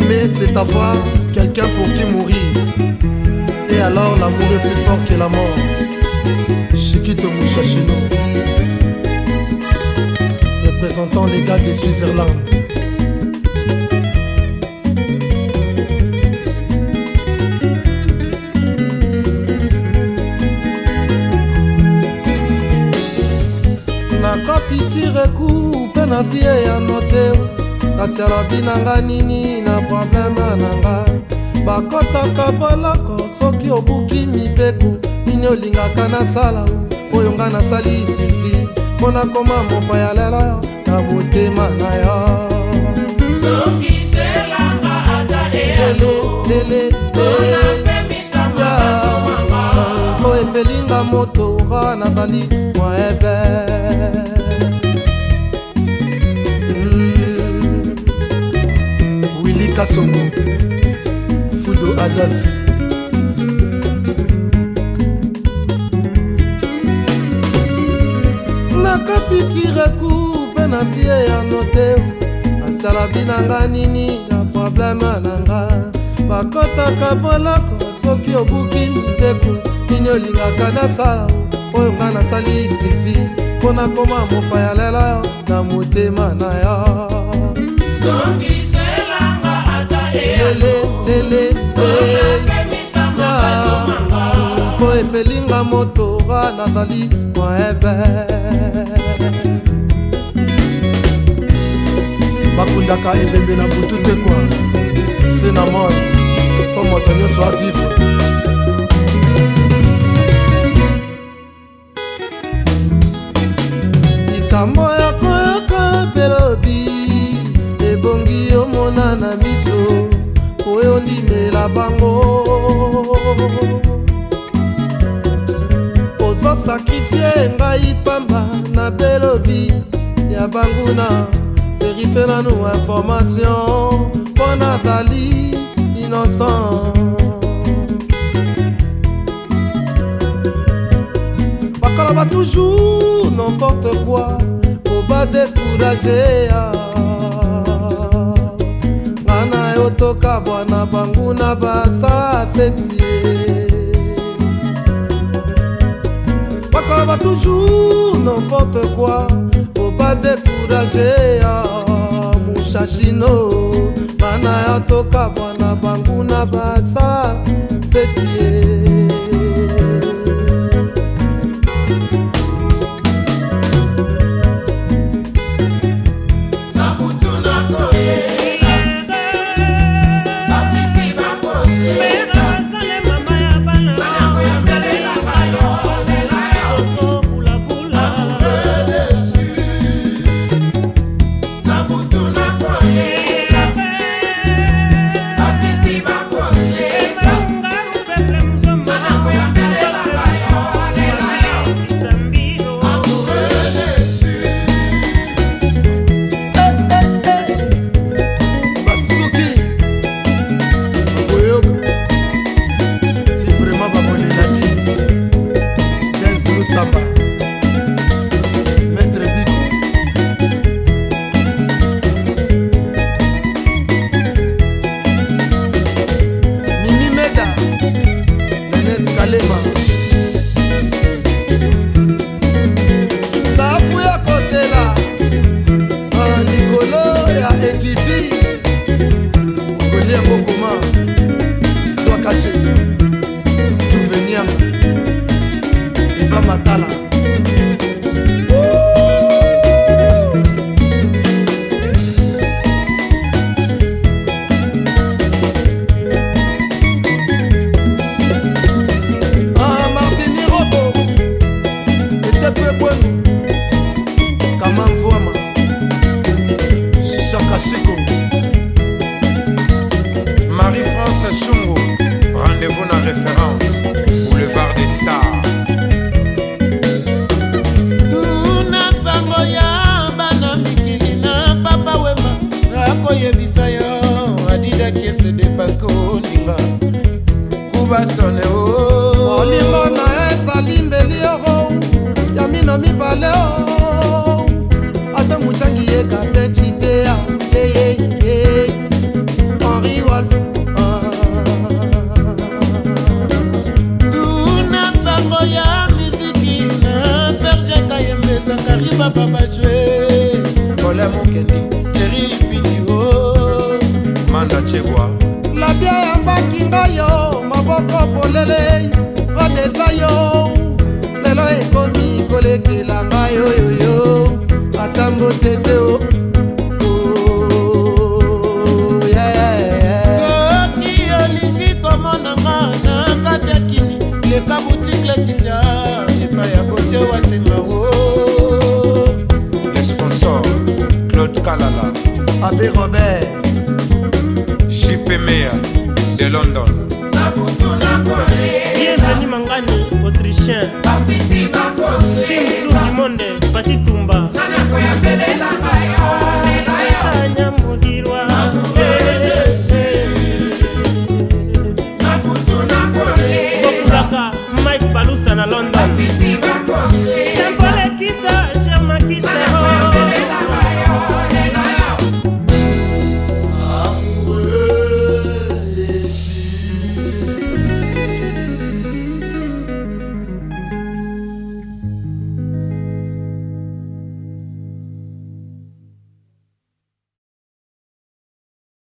Aimer, c'est avoir quelqu'un pour qui mourir. Et alors, l'amour est plus fort que la mort. Chiquito Mouchachino, représentant légal des Switzerland. nakotisi reku mpe na vie ya note kasi alobi na nga nini na problema na nga bakotaka boloko soki obuki mibeku nini olingaka nasala oyo nga nasali silvi mpo nakoma mopaya lelo na motema na yo soki selanga ata eyalelele oyepelinga motora nazali moeve ata songo fudo adolphe nakati firaku mpe na vie ya note asala binanga nini na probleme na nga bakotaka boloko soki obuki mpeku nini olingaka nasala oyo nga nasali sifi mpo nakoma mopaya lelo na motema na yo mondele po epelinga motora nazali moeve bakundaka ebembe na butu te kwa se na moi po moto nyonso avivre bango ozosakrifie ngai pamba na belobi ya banguna verife nanu information mpo nazali innocent bakoloba toujours n'importe quoi oba décourage ya ah. toka bwana banguna basala feti bakoloba toujours n'importe quoi po badécourage ya mushashino mana ya toka bwana banguna basala feti ye kasiko marie-france shungo rendez-vous na référence boulevard des stars tuna sango ya bana mikili na papa wema nakoyebisa yo adidaki esede paske olinga kubastone o oh. olingo na ezali mbeli oro ya mino mibale o oh. ata mocangi yeka pe cit Papai pas kalala abe robert jipemea de london bienveni mangani autrichien cimtour du monde patitumba anyamudirwa bokulaka mike balusa na london